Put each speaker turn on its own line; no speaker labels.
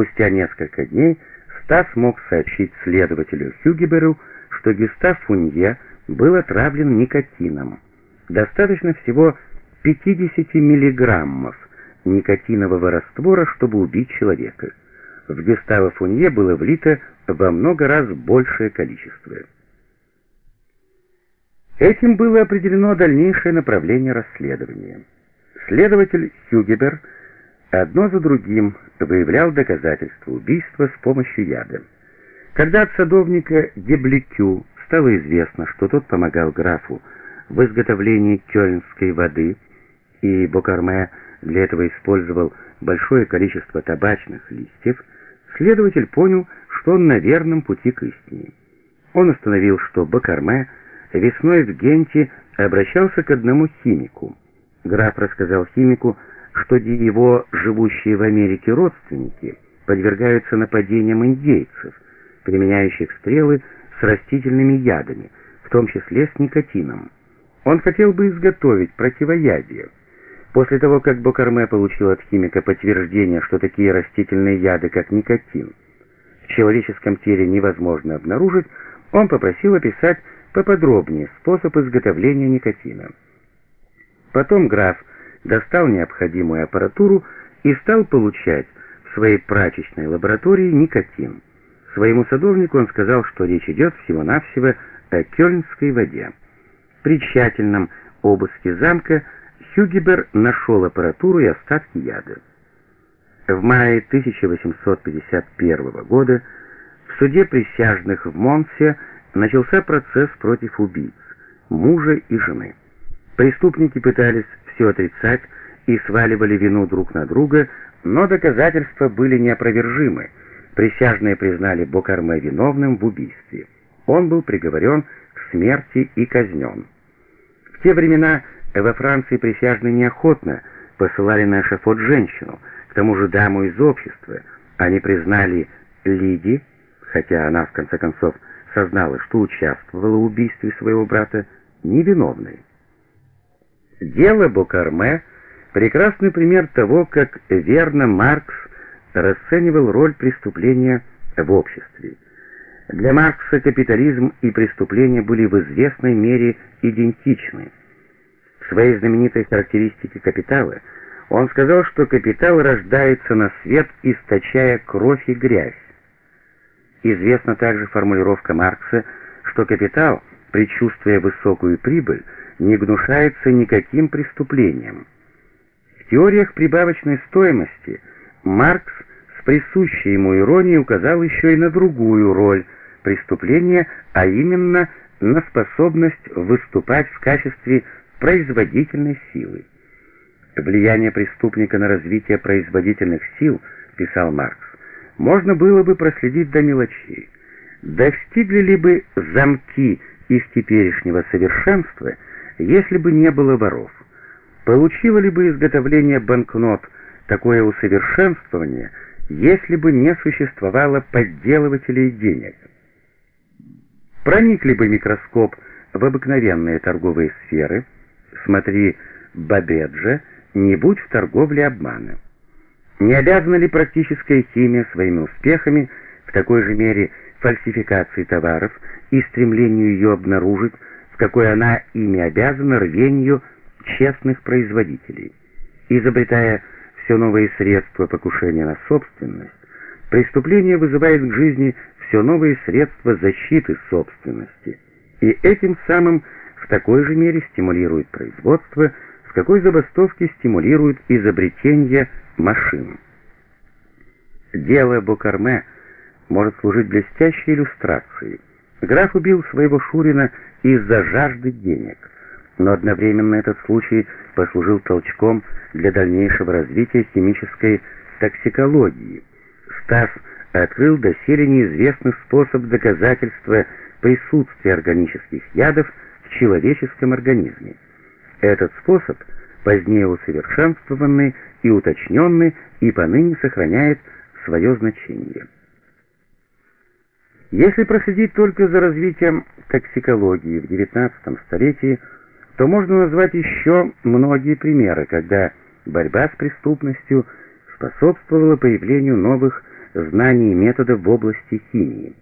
Спустя несколько дней Стас мог сообщить следователю Хюгеберу, что Гюстав Фунье был отравлен никотином. Достаточно всего 50 миллиграммов никотинового раствора, чтобы убить человека. В Гюстава Фунье было влито во много раз большее количество. Этим было определено дальнейшее направление расследования. Следователь Хюгебер одно за другим выявлял доказательства убийства с помощью яда. Когда от садовника Дебликю стало известно, что тот помогал графу в изготовлении кёльнской воды, и Бокарме для этого использовал большое количество табачных листьев, следователь понял, что он на верном пути к истине. Он установил, что Бокарме весной в Генте обращался к одному химику. Граф рассказал химику, что его живущие в Америке родственники подвергаются нападениям индейцев, применяющих стрелы с растительными ядами, в том числе с никотином. Он хотел бы изготовить противоядие. После того, как Бокарме получил от химика подтверждение, что такие растительные яды, как никотин, в человеческом теле невозможно обнаружить, он попросил описать поподробнее способ изготовления никотина. Потом граф достал необходимую аппаратуру и стал получать в своей прачечной лаборатории никотин. Своему садовнику он сказал, что речь идет всего-навсего о кёльнской воде. При тщательном обыске замка Хюгебер нашел аппаратуру и остатки яда. В мае 1851 года в суде присяжных в Монсе начался процесс против убийц, мужа и жены. Преступники пытались все отрицать и сваливали вину друг на друга, но доказательства были неопровержимы. Присяжные признали Бокарме виновным в убийстве. Он был приговорен к смерти и казнен. В те времена во Франции присяжные неохотно посылали на эшафот женщину, к тому же даму из общества. Они признали Лиди, хотя она в конце концов сознала, что участвовала в убийстве своего брата, невиновной. Дело Бокарме — прекрасный пример того, как верно Маркс расценивал роль преступления в обществе. Для Маркса капитализм и преступление были в известной мере идентичны. В своей знаменитой характеристике капитала он сказал, что капитал рождается на свет, источая кровь и грязь. Известна также формулировка Маркса, что капитал, предчувствуя высокую прибыль, не гнушается никаким преступлением. В теориях прибавочной стоимости Маркс с присущей ему иронией указал еще и на другую роль преступления, а именно на способность выступать в качестве производительной силы. Влияние преступника на развитие производительных сил, писал Маркс, можно было бы проследить до мелочей. Достигли ли бы замки из теперешнего совершенства, если бы не было воров? Получило ли бы изготовление банкнот такое усовершенствование, если бы не существовало подделывателей денег? Проник ли бы микроскоп в обыкновенные торговые сферы, смотри Бабеджа, не будь в торговле обмана? Не обязана ли практическая химия своими успехами в такой же мере фальсификации товаров и стремлению ее обнаружить, какой она ими обязана рвению честных производителей? Изобретая все новые средства покушения на собственность, преступление вызывает к жизни все новые средства защиты собственности, и этим самым в такой же мере стимулирует производство, в какой забастовке стимулирует изобретение машин. Дело Бокарме может служить блестящей иллюстрацией. Граф убил своего Шурина из-за жажды денег, но одновременно этот случай послужил толчком для дальнейшего развития химической токсикологии. Стас открыл доселе неизвестный способ доказательства присутствия органических ядов в человеческом организме. Этот способ, позднее усовершенствованный и уточненный, и поныне сохраняет свое значение. Если проследить только за развитием токсикологии в XIX столетии, то можно назвать еще многие примеры, когда борьба с преступностью способствовала появлению новых знаний и методов в области химии.